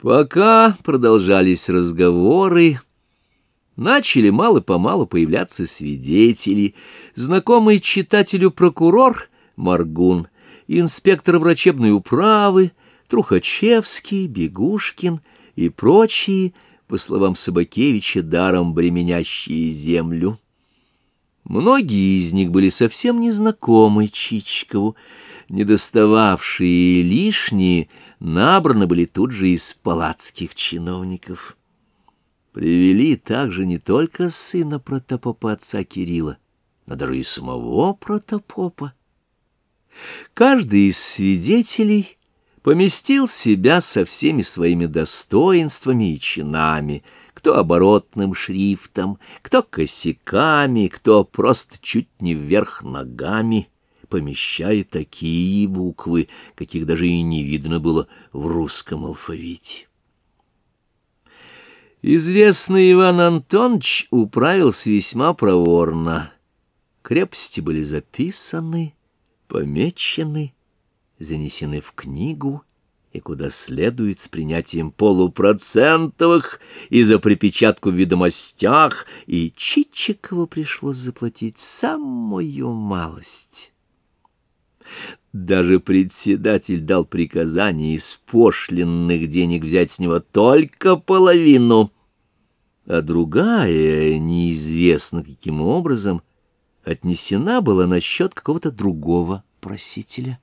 Пока продолжались разговоры, начали мало-помалу появляться свидетели, знакомый читателю прокурор Маргун, инспектор врачебной управы, Трухачевский, Бегушкин и прочие, по словам Собакевича, даром бременящие землю. Многие из них были совсем незнакомы Чичкову, недостававшие лишние набраны были тут же из палацких чиновников. Привели также не только сына протопопа отца Кирилла, но даже и самого протопопа. Каждый из свидетелей поместил себя со всеми своими достоинствами и чинами — кто оборотным шрифтом, кто косяками, кто просто чуть не вверх ногами, помещая такие буквы, каких даже и не видно было в русском алфавите. Известный Иван Антонович управился весьма проворно. Крепости были записаны, помечены, занесены в книгу — и куда следует с принятием полупроцентовых и за припечатку в ведомостях, и Чичикову пришлось заплатить самую малость. Даже председатель дал приказание из пошлинных денег взять с него только половину, а другая, неизвестно каким образом, отнесена была на счет какого-то другого просителя.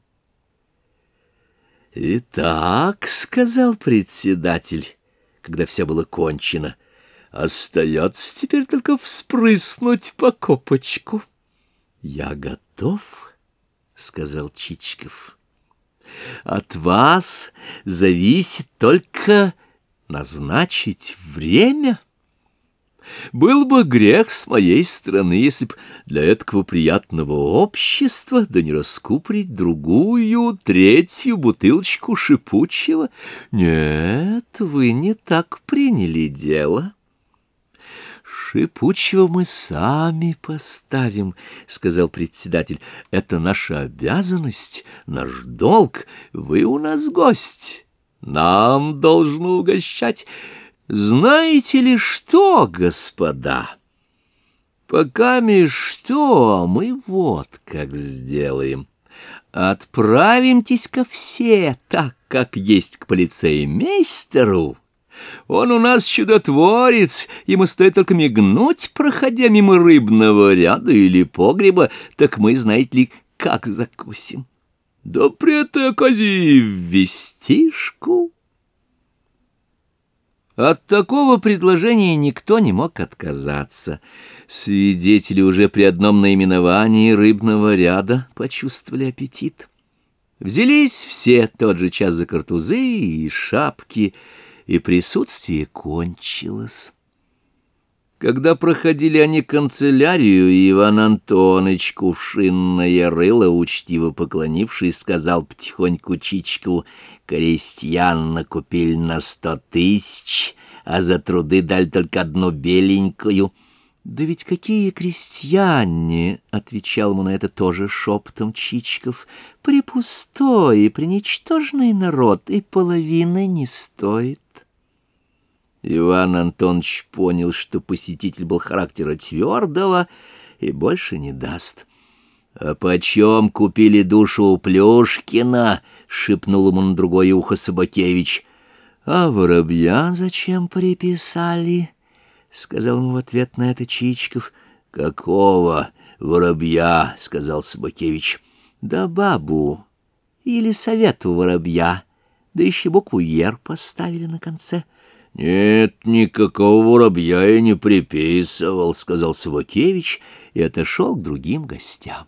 «Итак», — сказал председатель, когда все было кончено, — «остается теперь только вспрыснуть по копочку». «Я готов», — сказал Чичиков. «От вас зависит только назначить время». Был бы грех с моей стороны, если б для этого приятного общества, да не раскупорить другую, третью бутылочку шипучего. Нет, вы не так приняли дело. «Шипучего мы сами поставим», — сказал председатель. «Это наша обязанность, наш долг. Вы у нас гость. Нам должно угощать». Знаете ли что, господа? Пока мы что, мы вот как сделаем. Отправимтесь ко все, так как есть к полицеймейстеру. Он у нас чудотворец, ему стоит только мигнуть, проходя мимо рыбного ряда или погреба, так мы, знаете ли, как закусим. Да при этой оказии вестишку... От такого предложения никто не мог отказаться. Свидетели уже при одном наименовании рыбного ряда почувствовали аппетит. Взялись все тот же час за картузы и шапки, и присутствие кончилось. Когда проходили они канцелярию, Иван Антоныч кувшинное рыло, учтиво поклонившись, сказал потихоньку Чичкову, «Крестьян накупили на сто тысяч, а за труды дали только одну беленькую». «Да ведь какие крестьяне!» — отвечал ему на это тоже шепотом Чичков. «Припустой и преничтожный народ и половины не стоит». Иван Антонович понял, что посетитель был характера твердого и больше не даст. — А почем купили душу у Плюшкина? — шепнул ему на другое ухо Собакевич. — А воробья зачем приписали? — сказал ему в ответ на это Чичков. — Какого воробья? — сказал Собакевич. — Да бабу или совету воробья, да еще букву «Ер» поставили на конце — «Нет, никакого воробья я не приписывал», — сказал Савакевич и отошел к другим гостям.